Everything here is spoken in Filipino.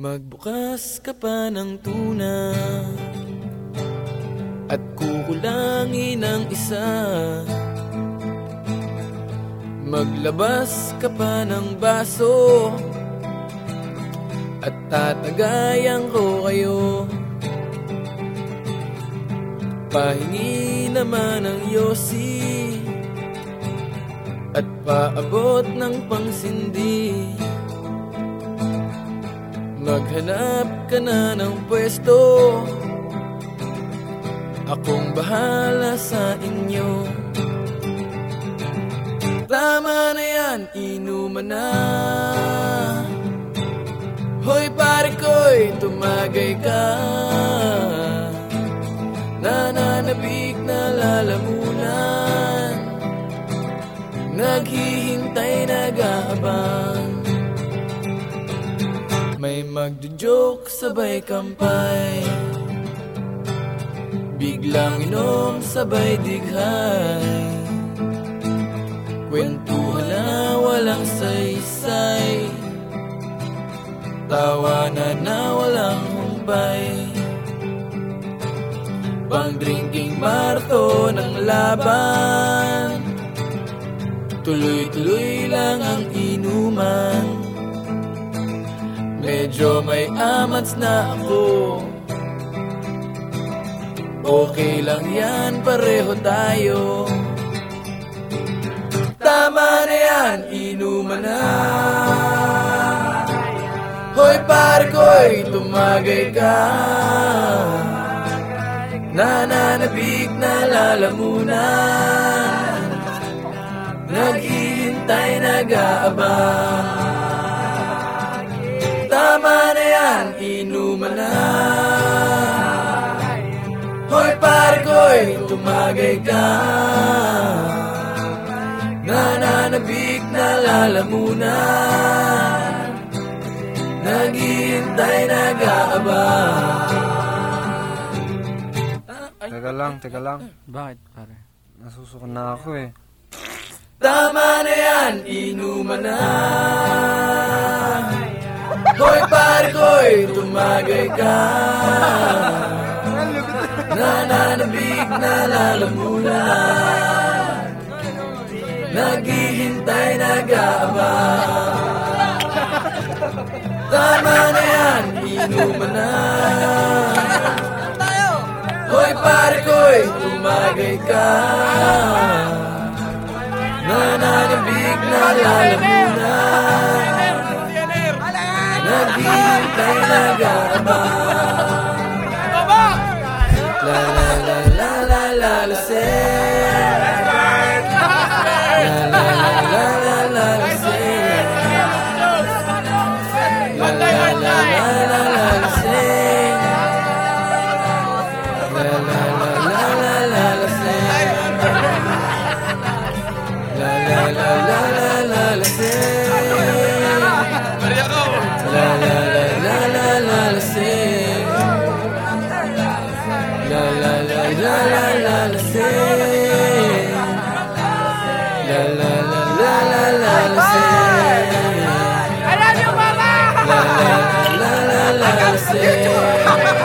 Magbukas ka pa ng tuna. At kukulangin ang isa. Maglabas ka pa ng baso. At tatagayan ko kayo. Pahingi naman ng yosi At paabot ng pangsindi Maghanap ka na ng pwesto. Akong bahala sa inyo. Tama na yan, inuman na. Hoy pare ko'y tumagay ka. Nananabik na lalamunan. Naghihintay nag-aabang May magjo-joke sabay kampay. Biglang inom sabay dighay. Kwentuhan na walang saysay. Tawanan na walang humpay Pang drinking marto ng laban. Tuloy-tuloy lang ang inuman Medyo may amats na ako. Okay lang yan, pareho tayo. Tama na yan, inuman na. Hoy pare ko'y tumagay ka. Nananabik na lalamunan Naghihintay, nag-aabang tumagay ka Nananabik na lalamunan Naghihintay, nag-aabang Teka lang, teka lang. Bakit, pare? Nasusukan na ako eh. Tama na yan, inuman na Hoy pare ko'y tumagay ka Nananabik na lalamunan. Naghihintay, nag-aabang Tama na yan, inuman na. Hoy pare ko'y tumagay ka. Nananabik na lalamunan la la la la la la say La la la la la la la say I love you, Mama! La la la la la la say